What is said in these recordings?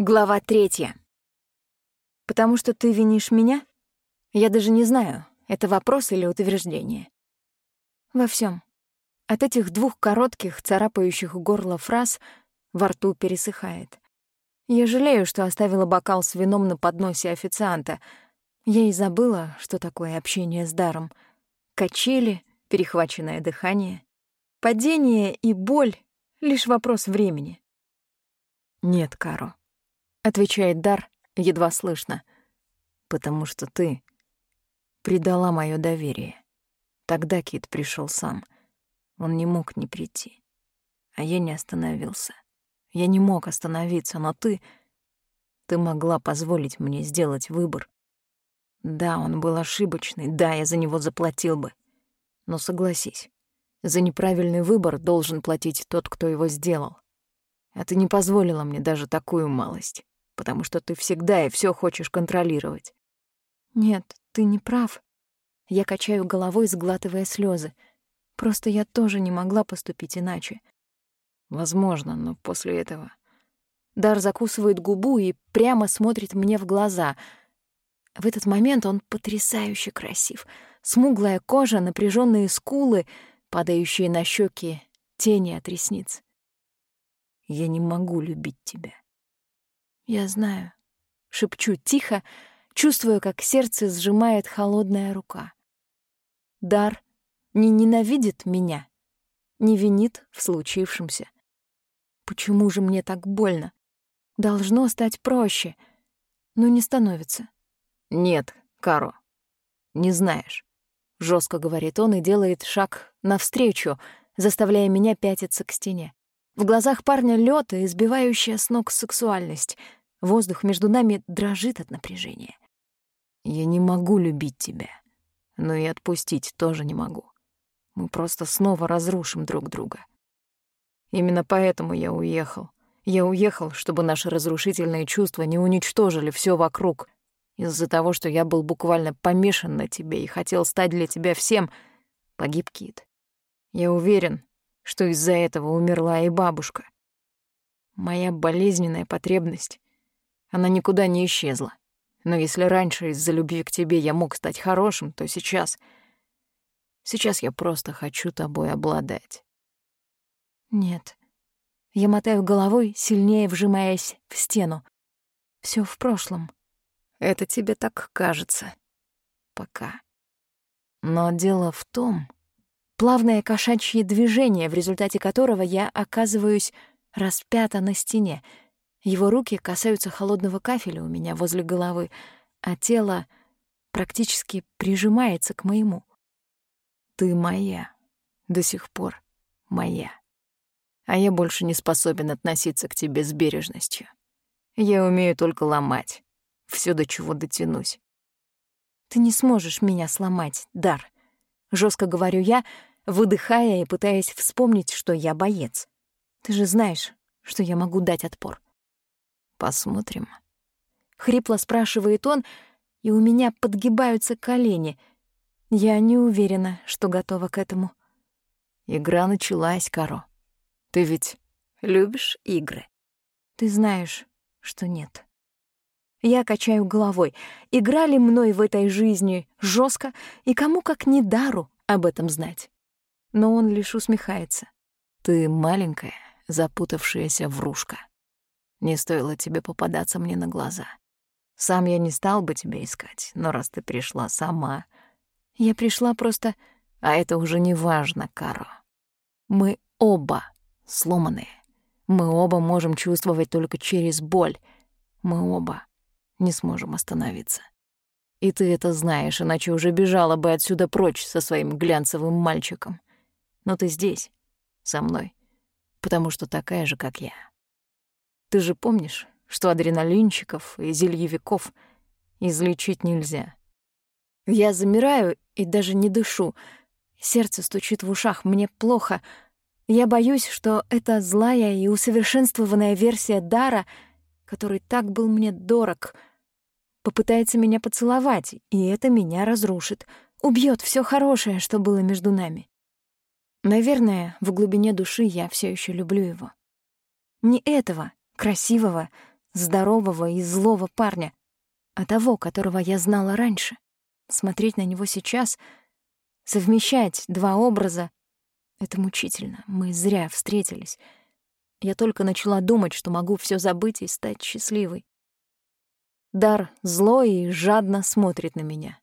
Глава третья. Потому что ты винишь меня? Я даже не знаю, это вопрос или утверждение. Во всем. От этих двух коротких, царапающих горло фраз во рту пересыхает. Я жалею, что оставила бокал с вином на подносе официанта. Я и забыла, что такое общение с даром. Качели, перехваченное дыхание. Падение и боль — лишь вопрос времени. Нет, Каро отвечает Дар едва слышно. Потому что ты предала мое доверие. Тогда Кит пришел сам. Он не мог не прийти. А я не остановился. Я не мог остановиться, но ты... Ты могла позволить мне сделать выбор. Да, он был ошибочный, да, я за него заплатил бы. Но согласись, за неправильный выбор должен платить тот, кто его сделал. А ты не позволила мне даже такую малость потому что ты всегда и все хочешь контролировать. Нет, ты не прав. Я качаю головой, сглатывая слезы. Просто я тоже не могла поступить иначе. Возможно, но после этого... Дар закусывает губу и прямо смотрит мне в глаза. В этот момент он потрясающе красив. Смуглая кожа, напряженные скулы, падающие на щеки, тени от ресниц. Я не могу любить тебя. «Я знаю», — шепчу тихо, чувствую, как сердце сжимает холодная рука. Дар не ненавидит меня, не винит в случившемся. Почему же мне так больно? Должно стать проще, но не становится. «Нет, Каро, не знаешь», — жестко говорит он и делает шаг навстречу, заставляя меня пятиться к стене. В глазах парня лёд и избивающая с ног сексуальность — Воздух между нами дрожит от напряжения. Я не могу любить тебя, но и отпустить тоже не могу. Мы просто снова разрушим друг друга. Именно поэтому я уехал. Я уехал, чтобы наши разрушительные чувства не уничтожили все вокруг. Из-за того, что я был буквально помешан на тебе и хотел стать для тебя всем, погиб Кит. Я уверен, что из-за этого умерла и бабушка. Моя болезненная потребность она никуда не исчезла. Но если раньше из-за любви к тебе я мог стать хорошим, то сейчас... Сейчас я просто хочу тобой обладать. Нет. Я мотаю головой, сильнее вжимаясь в стену. Все в прошлом. Это тебе так кажется. Пока. Но дело в том... Плавное кошачье движение, в результате которого я оказываюсь распята на стене — его руки касаются холодного кафеля у меня возле головы, а тело практически прижимается к моему. Ты моя, до сих пор моя. А я больше не способен относиться к тебе с бережностью. Я умею только ломать, все до чего дотянусь. Ты не сможешь меня сломать, Дар. Жестко говорю я, выдыхая и пытаясь вспомнить, что я боец. Ты же знаешь, что я могу дать отпор. Посмотрим. Хрипло спрашивает он, и у меня подгибаются колени. Я не уверена, что готова к этому. Игра началась, Каро. Ты ведь любишь игры? Ты знаешь, что нет. Я качаю головой. Играли мной в этой жизни жестко, и кому как не дару об этом знать. Но он лишь усмехается. Ты маленькая, запутавшаяся врушка. Не стоило тебе попадаться мне на глаза. Сам я не стал бы тебя искать, но раз ты пришла сама... Я пришла просто... А это уже не важно, Каро. Мы оба сломанные. Мы оба можем чувствовать только через боль. Мы оба не сможем остановиться. И ты это знаешь, иначе уже бежала бы отсюда прочь со своим глянцевым мальчиком. Но ты здесь, со мной, потому что такая же, как я. Ты же помнишь, что адреналинчиков и зельевиков излечить нельзя. Я замираю и даже не дышу. Сердце стучит в ушах, мне плохо. Я боюсь, что эта злая и усовершенствованная версия дара, который так был мне дорог, попытается меня поцеловать, и это меня разрушит, убьет все хорошее, что было между нами. Наверное, в глубине души я все еще люблю его. Не этого, красивого, здорового и злого парня, а того, которого я знала раньше. Смотреть на него сейчас, совмещать два образа — это мучительно. Мы зря встретились. Я только начала думать, что могу все забыть и стать счастливой. Дар злой и жадно смотрит на меня.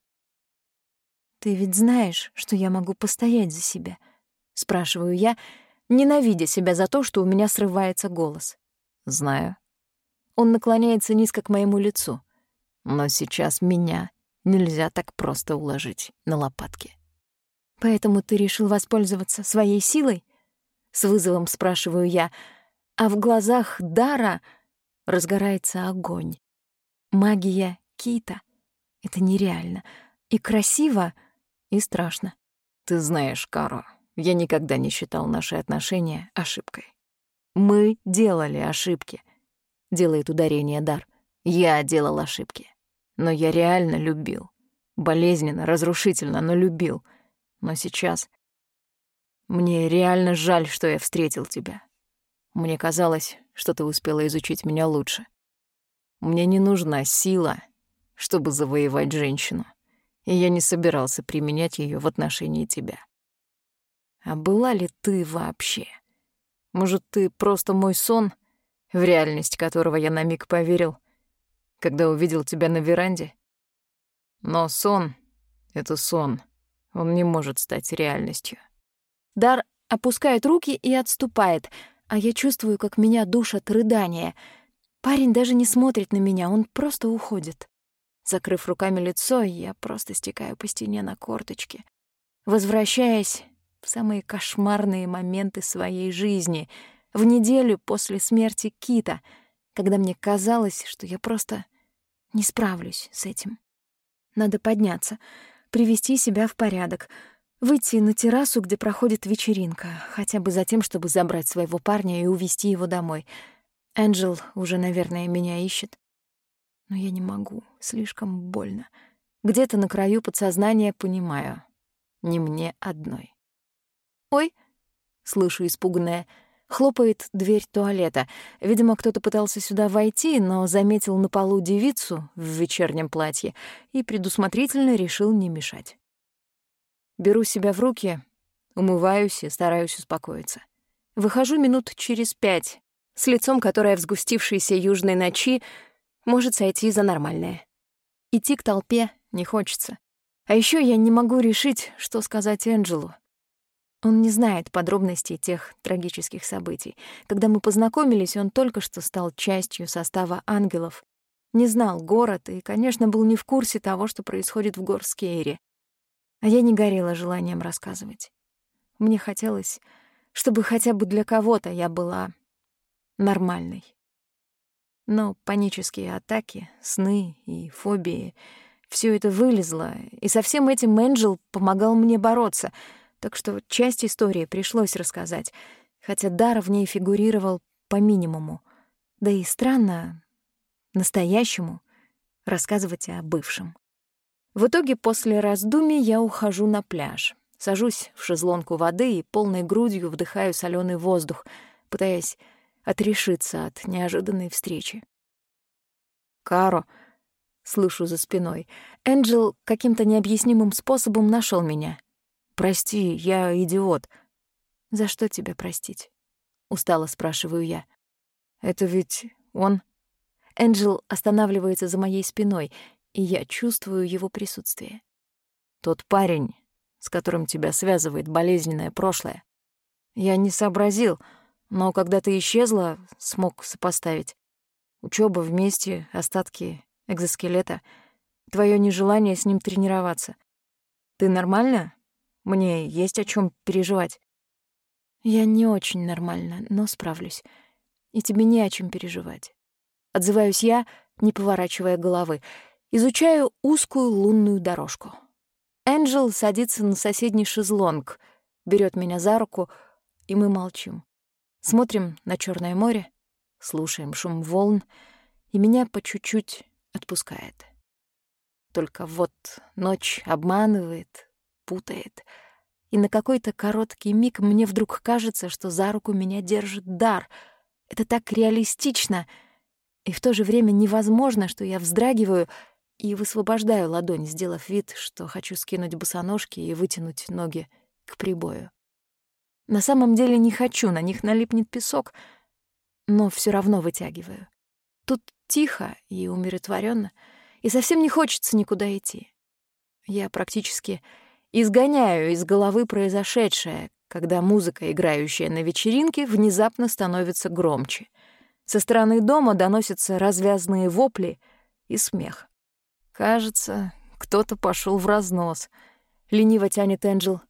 «Ты ведь знаешь, что я могу постоять за себя?» — спрашиваю я, ненавидя себя за то, что у меня срывается голос. «Знаю». Он наклоняется низко к моему лицу. «Но сейчас меня нельзя так просто уложить на лопатки». «Поэтому ты решил воспользоваться своей силой?» С вызовом спрашиваю я, а в глазах Дара разгорается огонь. Магия Кита — это нереально. И красиво, и страшно. Ты знаешь, Каро, я никогда не считал наши отношения ошибкой. Мы делали ошибки. Делает ударение Дар. Я делал ошибки. Но я реально любил. Болезненно, разрушительно, но любил. Но сейчас... Мне реально жаль, что я встретил тебя. Мне казалось, что ты успела изучить меня лучше. Мне не нужна сила, чтобы завоевать женщину, и я не собирался применять ее в отношении тебя. А была ли ты вообще? Может, ты просто мой сон, в реальность которого я на миг поверил, когда увидел тебя на веранде? Но сон — это сон. Он не может стать реальностью. Дар опускает руки и отступает, а я чувствую, как меня душат рыдания — Парень даже не смотрит на меня, он просто уходит. Закрыв руками лицо, я просто стекаю по стене на корточки, возвращаясь в самые кошмарные моменты своей жизни, в неделю после смерти Кита, когда мне казалось, что я просто не справлюсь с этим. Надо подняться, привести себя в порядок, выйти на террасу, где проходит вечеринка, хотя бы за тем, чтобы забрать своего парня и увезти его домой — Энджел уже, наверное, меня ищет. Но я не могу, слишком больно. Где-то на краю подсознания понимаю. Не мне одной. «Ой!» — слышу испуганная. Хлопает дверь туалета. Видимо, кто-то пытался сюда войти, но заметил на полу девицу в вечернем платье и предусмотрительно решил не мешать. Беру себя в руки, умываюсь и стараюсь успокоиться. Выхожу минут через пять, с лицом, которое в сгустившейся южной ночи может сойти за нормальное. Идти к толпе не хочется. А еще я не могу решить, что сказать Энджелу. Он не знает подробностей тех трагических событий. Когда мы познакомились, он только что стал частью состава ангелов. Не знал город и, конечно, был не в курсе того, что происходит в Горскейре. А я не горела желанием рассказывать. Мне хотелось, чтобы хотя бы для кого-то я была нормальной. Но панические атаки, сны и фобии — все это вылезло, и со всем этим Энджел помогал мне бороться, так что часть истории пришлось рассказать, хотя дар в ней фигурировал по минимуму. Да и странно настоящему рассказывать о бывшем. В итоге после раздумий я ухожу на пляж, сажусь в шезлонку воды и полной грудью вдыхаю соленый воздух, пытаясь отрешиться от неожиданной встречи. «Каро», — слышу за спиной, Энджел каким-то необъяснимым способом нашел меня. «Прости, я идиот». «За что тебя простить?» — устало спрашиваю я. «Это ведь он...» Энджел останавливается за моей спиной, и я чувствую его присутствие. «Тот парень, с которым тебя связывает болезненное прошлое. Я не сообразил, но когда ты исчезла, смог сопоставить. Учеба вместе, остатки экзоскелета, твое нежелание с ним тренироваться. Ты нормально? Мне есть о чем переживать. Я не очень нормально, но справлюсь. И тебе не о чем переживать. Отзываюсь я, не поворачивая головы. Изучаю узкую лунную дорожку. Энджел садится на соседний шезлонг, берет меня за руку, и мы молчим. Смотрим на Черное море, слушаем шум волн, и меня по чуть-чуть отпускает. Только вот ночь обманывает, путает, и на какой-то короткий миг мне вдруг кажется, что за руку меня держит дар. Это так реалистично, И в то же время невозможно, что я вздрагиваю и высвобождаю ладонь, сделав вид, что хочу скинуть босоножки и вытянуть ноги к прибою. На самом деле не хочу, на них налипнет песок, но все равно вытягиваю. Тут тихо и умиротворенно, и совсем не хочется никуда идти. Я практически изгоняю из головы произошедшее, когда музыка, играющая на вечеринке, внезапно становится громче. Со стороны дома доносятся развязные вопли и смех. Кажется, кто-то пошел в разнос. Лениво тянет Энджел.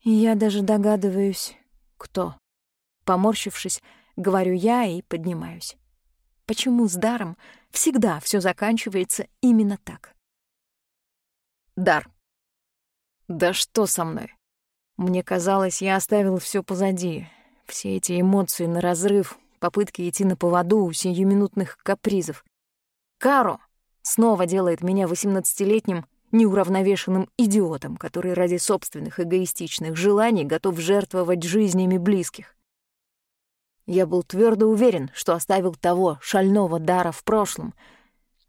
Я даже догадываюсь, кто. Поморщившись, говорю я и поднимаюсь. Почему с даром всегда все заканчивается именно так? Дар. Да что со мной? Мне казалось, я оставил все позади. Все эти эмоции на разрыв, попытки идти на поводу у сиюминутных капризов. Каро снова делает меня восемнадцатилетним неуравновешенным идиотом, который ради собственных эгоистичных желаний готов жертвовать жизнями близких. Я был твердо уверен, что оставил того шального дара в прошлом,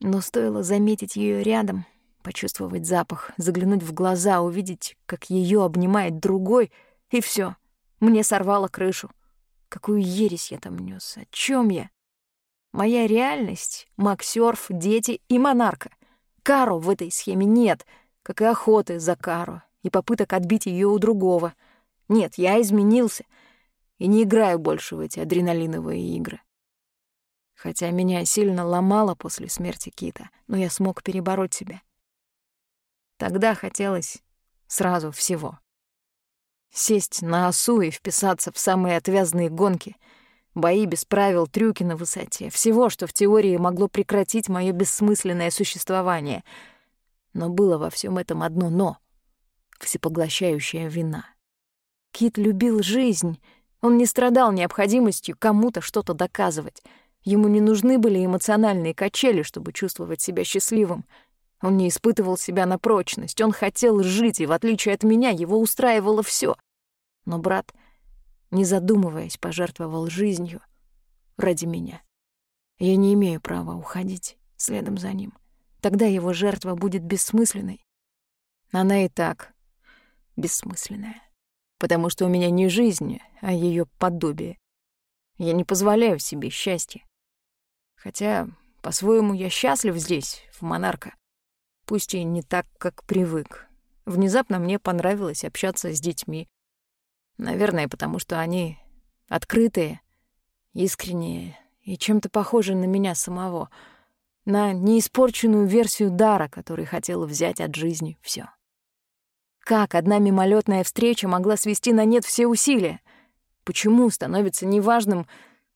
но стоило заметить ее рядом, почувствовать запах, заглянуть в глаза, увидеть, как ее обнимает другой, и все. Мне сорвало крышу. Какую ересь я там нес? О чем я? Моя реальность — Максёрф, дети и монарка. Кару в этой схеме нет, как и охоты за Кару и попыток отбить ее у другого. Нет, я изменился и не играю больше в эти адреналиновые игры. Хотя меня сильно ломало после смерти Кита, но я смог перебороть себя. Тогда хотелось сразу всего. Сесть на осу и вписаться в самые отвязные гонки, бои без правил, трюки на высоте, всего, что в теории могло прекратить мое бессмысленное существование. Но было во всем этом одно «но» — всепоглощающая вина. Кит любил жизнь, он не страдал необходимостью кому-то что-то доказывать. Ему не нужны были эмоциональные качели, чтобы чувствовать себя счастливым — он не испытывал себя на прочность, он хотел жить, и, в отличие от меня, его устраивало все. Но брат, не задумываясь, пожертвовал жизнью ради меня. Я не имею права уходить следом за ним. Тогда его жертва будет бессмысленной. Она и так бессмысленная, потому что у меня не жизнь, а ее подобие. Я не позволяю себе счастья. Хотя, по-своему, я счастлив здесь, в Монарка пусть и не так, как привык. Внезапно мне понравилось общаться с детьми. Наверное, потому что они открытые, искренние и чем-то похожи на меня самого, на неиспорченную версию дара, который хотел взять от жизни все. Как одна мимолетная встреча могла свести на нет все усилия? Почему становится неважным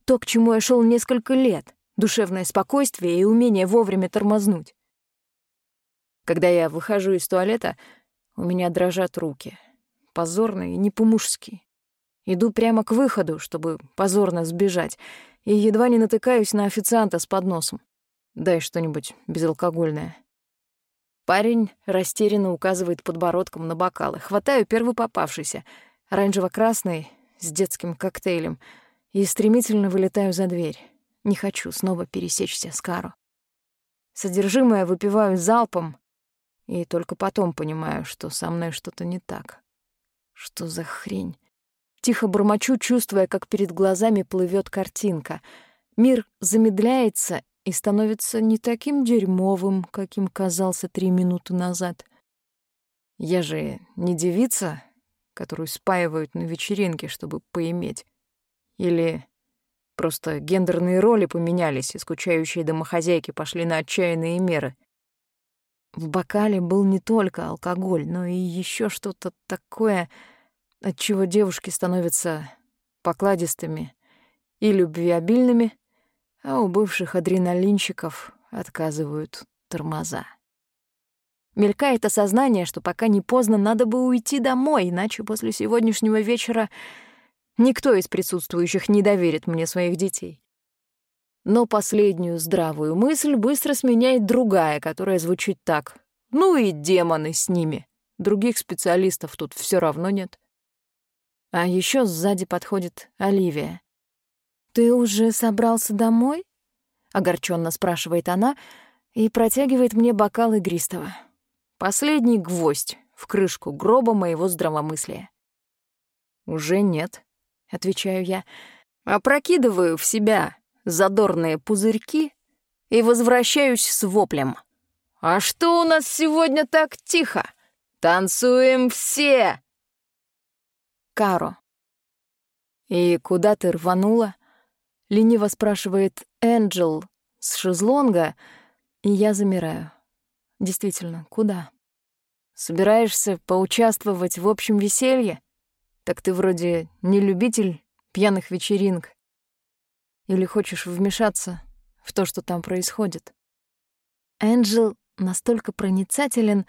то, к чему я шел несколько лет, душевное спокойствие и умение вовремя тормознуть? Когда я выхожу из туалета, у меня дрожат руки. Позорно и не по-мужски. Иду прямо к выходу, чтобы позорно сбежать, и едва не натыкаюсь на официанта с подносом. Дай что-нибудь безалкогольное. Парень растерянно указывает подбородком на бокалы. Хватаю первый попавшийся, оранжево-красный, с детским коктейлем, и стремительно вылетаю за дверь. Не хочу снова пересечься с Каро. Содержимое выпиваю залпом, и только потом понимаю, что со мной что-то не так. Что за хрень? Тихо бормочу, чувствуя, как перед глазами плывет картинка. Мир замедляется и становится не таким дерьмовым, каким казался три минуты назад. Я же не девица, которую спаивают на вечеринке, чтобы поиметь. Или просто гендерные роли поменялись, и скучающие домохозяйки пошли на отчаянные меры. В бокале был не только алкоголь, но и еще что-то такое, от чего девушки становятся покладистыми и любвеобильными, а у бывших адреналинщиков отказывают тормоза. Мелькает осознание, что пока не поздно, надо бы уйти домой, иначе после сегодняшнего вечера никто из присутствующих не доверит мне своих детей. Но последнюю здравую мысль быстро сменяет другая, которая звучит так. Ну и демоны с ними. Других специалистов тут все равно нет. А еще сзади подходит Оливия. «Ты уже собрался домой?» огорченно спрашивает она и протягивает мне бокал игристого. Последний гвоздь в крышку гроба моего здравомыслия. «Уже нет», — отвечаю я, опрокидываю в себя задорные пузырьки и возвращаюсь с воплем. «А что у нас сегодня так тихо? Танцуем все!» Каро. «И куда ты рванула?» — лениво спрашивает Энджел с шезлонга, и я замираю. Действительно, куда? Собираешься поучаствовать в общем веселье? Так ты вроде не любитель пьяных вечеринок. Или хочешь вмешаться в то, что там происходит? Энджел настолько проницателен,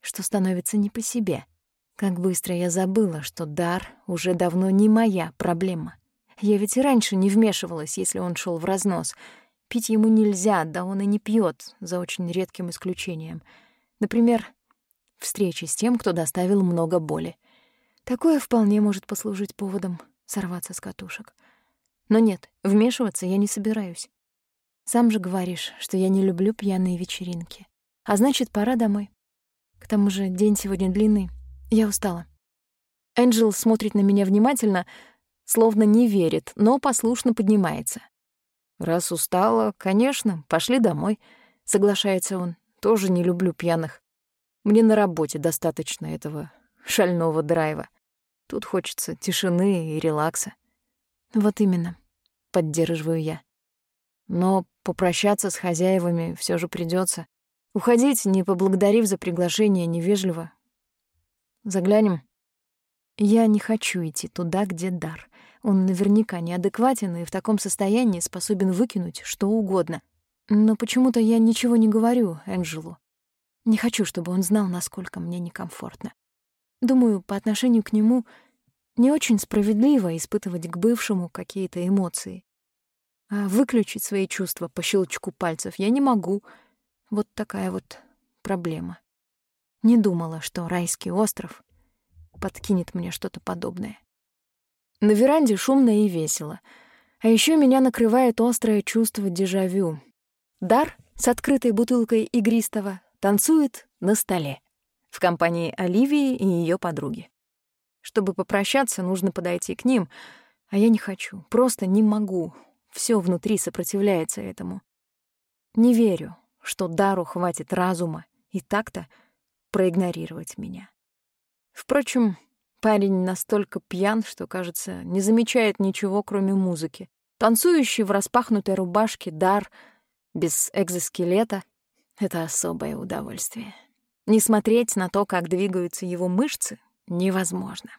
что становится не по себе. Как быстро я забыла, что дар уже давно не моя проблема. Я ведь и раньше не вмешивалась, если он шел в разнос. Пить ему нельзя, да он и не пьет, за очень редким исключением. Например, встречи с тем, кто доставил много боли. Такое вполне может послужить поводом сорваться с катушек. Но нет, вмешиваться я не собираюсь. Сам же говоришь, что я не люблю пьяные вечеринки. А значит, пора домой. К тому же день сегодня длинный. Я устала. Энджел смотрит на меня внимательно, словно не верит, но послушно поднимается. «Раз устала, конечно, пошли домой», — соглашается он. «Тоже не люблю пьяных. Мне на работе достаточно этого шального драйва. Тут хочется тишины и релакса. Вот именно, поддерживаю я. Но попрощаться с хозяевами все же придется. Уходить, не поблагодарив за приглашение, невежливо. Заглянем. Я не хочу идти туда, где дар. Он наверняка неадекватен и в таком состоянии способен выкинуть что угодно. Но почему-то я ничего не говорю Энджелу. Не хочу, чтобы он знал, насколько мне некомфортно. Думаю, по отношению к нему не очень справедливо испытывать к бывшему какие-то эмоции. А выключить свои чувства по щелчку пальцев я не могу. Вот такая вот проблема. Не думала, что райский остров подкинет мне что-то подобное. На веранде шумно и весело. А еще меня накрывает острое чувство дежавю. Дар с открытой бутылкой игристого танцует на столе в компании Оливии и ее подруги. Чтобы попрощаться, нужно подойти к ним, а я не хочу, просто не могу. Все внутри сопротивляется этому. Не верю, что Дару хватит разума и так-то проигнорировать меня. Впрочем, парень настолько пьян, что, кажется, не замечает ничего, кроме музыки. Танцующий в распахнутой рубашке Дар без экзоскелета — это особое удовольствие. Не смотреть на то, как двигаются его мышцы, невозможно.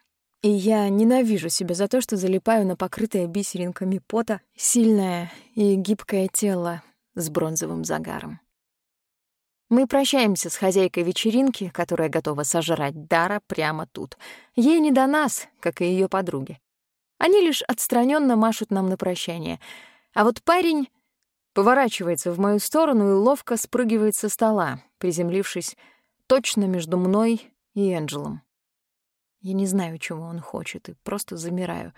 И я ненавижу себя за то, что залипаю на покрытое бисеринками пота сильное и гибкое тело с бронзовым загаром. Мы прощаемся с хозяйкой вечеринки, которая готова сожрать Дара прямо тут. Ей не до нас, как и ее подруги. Они лишь отстраненно машут нам на прощание. А вот парень поворачивается в мою сторону и ловко спрыгивает со стола, приземлившись точно между мной и Энджелом. Я не знаю, чего он хочет, и просто замираю,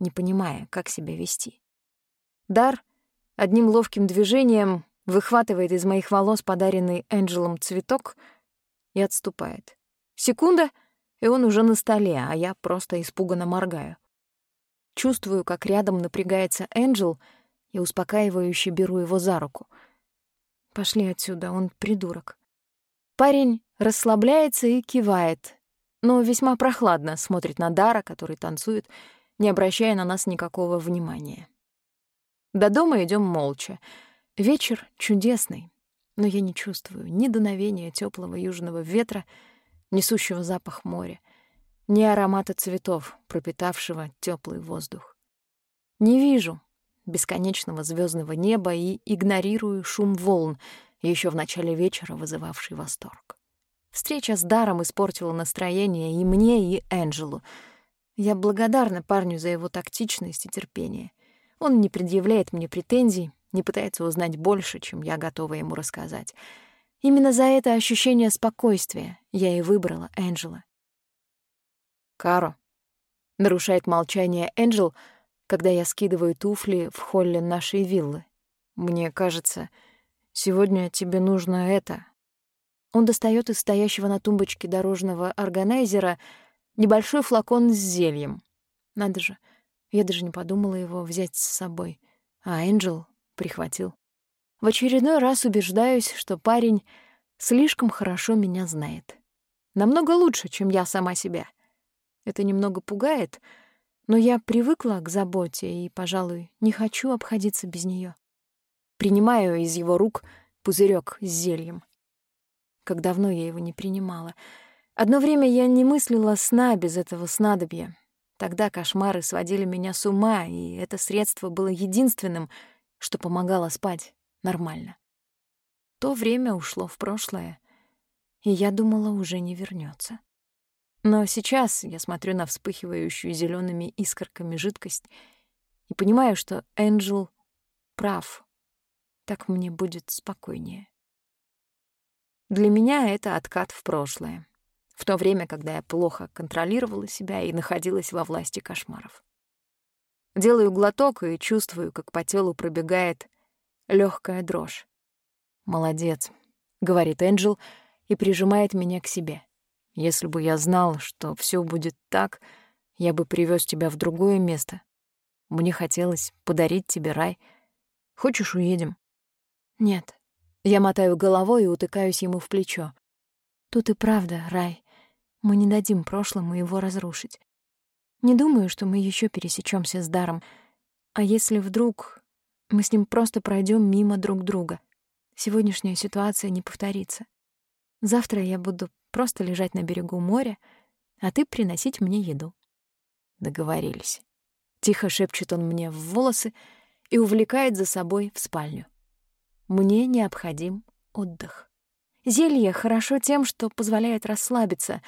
не понимая, как себя вести. Дар одним ловким движением выхватывает из моих волос подаренный Энджелом цветок и отступает. Секунда, и он уже на столе, а я просто испуганно моргаю. Чувствую, как рядом напрягается Энджел, и успокаивающе беру его за руку. Пошли отсюда, он придурок. Парень расслабляется и кивает, но весьма прохладно смотрит на Дара, который танцует, не обращая на нас никакого внимания. До дома идем молча. Вечер чудесный, но я не чувствую ни дуновения теплого южного ветра, несущего запах моря, ни аромата цветов, пропитавшего теплый воздух. Не вижу бесконечного звездного неба и игнорирую шум волн — еще в начале вечера вызывавший восторг. Встреча с Даром испортила настроение и мне, и Энджелу. Я благодарна парню за его тактичность и терпение. Он не предъявляет мне претензий, не пытается узнать больше, чем я готова ему рассказать. Именно за это ощущение спокойствия я и выбрала Энджела. «Каро», — нарушает молчание Энджел, когда я скидываю туфли в холле нашей виллы. Мне кажется, сегодня тебе нужно это. Он достает из стоящего на тумбочке дорожного органайзера небольшой флакон с зельем. Надо же, я даже не подумала его взять с собой. А Энджел прихватил. В очередной раз убеждаюсь, что парень слишком хорошо меня знает. Намного лучше, чем я сама себя. Это немного пугает, но я привыкла к заботе и, пожалуй, не хочу обходиться без нее. Принимаю из его рук пузырек с зельем. Как давно я его не принимала. Одно время я не мыслила сна без этого снадобья. Тогда кошмары сводили меня с ума, и это средство было единственным, что помогало спать нормально. То время ушло в прошлое, и я думала, уже не вернется. Но сейчас я смотрю на вспыхивающую зелеными искорками жидкость и понимаю, что Энджел прав. Так мне будет спокойнее. Для меня это откат в прошлое, в то время, когда я плохо контролировала себя и находилась во власти кошмаров. Делаю глоток и чувствую, как по телу пробегает легкая дрожь. «Молодец», — говорит Энджел и прижимает меня к себе. «Если бы я знал, что все будет так, я бы привез тебя в другое место. Мне хотелось подарить тебе рай. Хочешь, уедем?» «Нет». Я мотаю головой и утыкаюсь ему в плечо. «Тут и правда рай. Мы не дадим прошлому его разрушить. Не думаю, что мы еще пересечемся с даром. А если вдруг мы с ним просто пройдем мимо друг друга. Сегодняшняя ситуация не повторится. Завтра я буду просто лежать на берегу моря, а ты приносить мне еду. Договорились. Тихо шепчет он мне в волосы и увлекает за собой в спальню. Мне необходим отдых. Зелье хорошо тем, что позволяет расслабиться,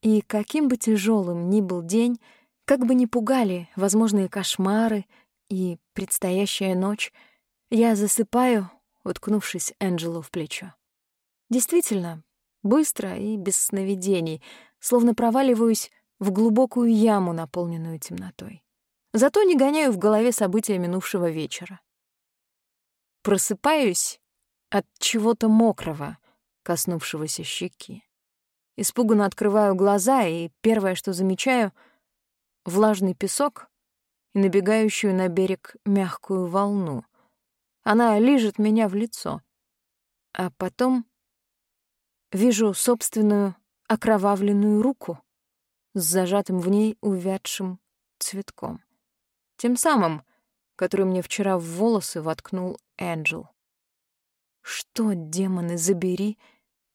и каким бы тяжелым ни был день, как бы ни пугали возможные кошмары и предстоящая ночь, я засыпаю, уткнувшись Энджелу в плечо. Действительно, быстро и без сновидений, словно проваливаюсь в глубокую яму, наполненную темнотой. Зато не гоняю в голове события минувшего вечера. Просыпаюсь от чего-то мокрого, коснувшегося щеки. Испуганно открываю глаза, и первое, что замечаю — влажный песок и набегающую на берег мягкую волну. Она лижет меня в лицо. А потом вижу собственную окровавленную руку с зажатым в ней увядшим цветком. Тем самым, который мне вчера в волосы воткнул Энджел. Что, демоны, забери,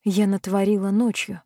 я натворила ночью?